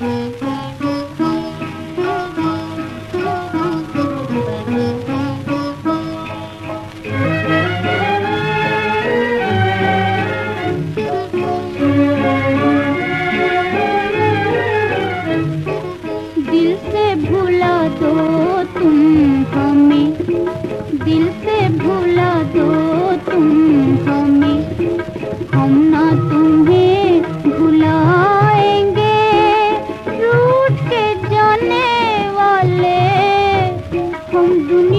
दिल हम दुनिया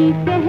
कह